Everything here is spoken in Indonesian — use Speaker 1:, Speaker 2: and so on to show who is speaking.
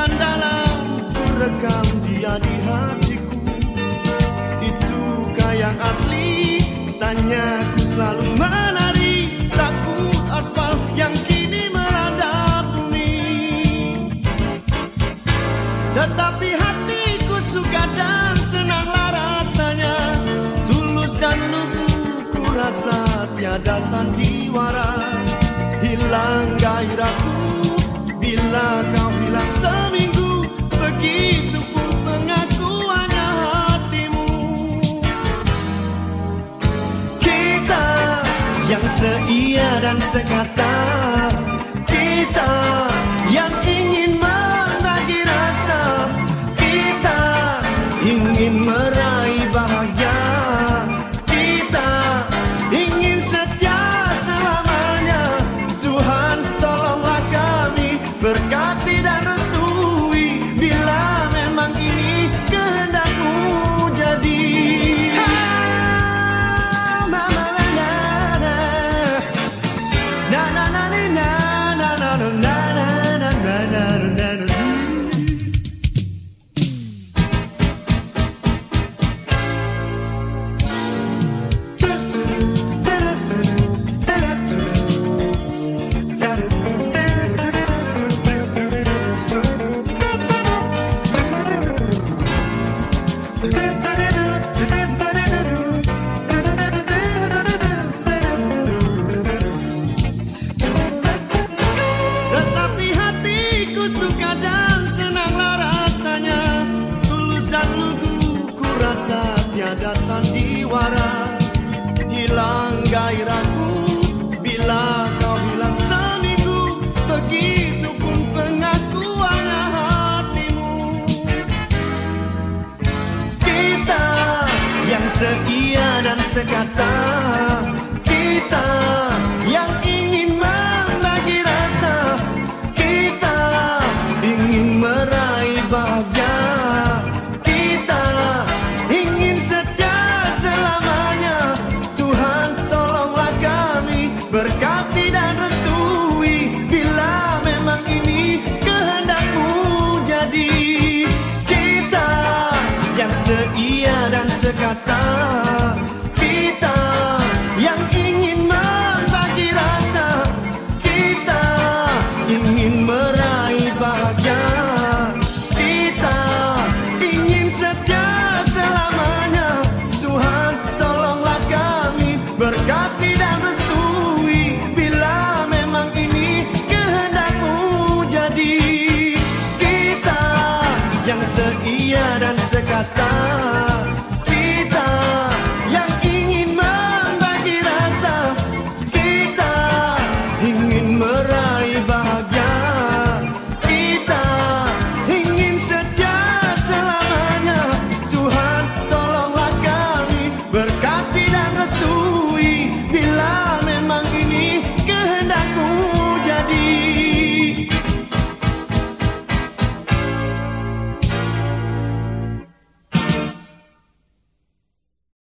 Speaker 1: Dalam rekam dia di hatiku. Itukah yang asli Tanyaku selalu menari. Takut aspal yang kini melanda bumi. Tetapi hatiku suka dan senanglah rasanya. Tulus dan lugu ku rasa tiada sandiwara. Hilang gairahku bila seia dan sekata Kita yang ingin membagi rasa Kita ingin meraih bahagia Na, na, na, tiada sandiwara Hilang gairahku. Bila kau hilang seminggu Begitupun pengakuannya hatimu. Kita yang seia dan sekata berkati dan restui Bila memang ini kehendakmu jadi. Kita yang seia dan sekata Kita yang ingin membagi rasa Kita ingin meraih bahagia Kita ingin setia selamanya. Tuhan tolonglah kami berkati casa.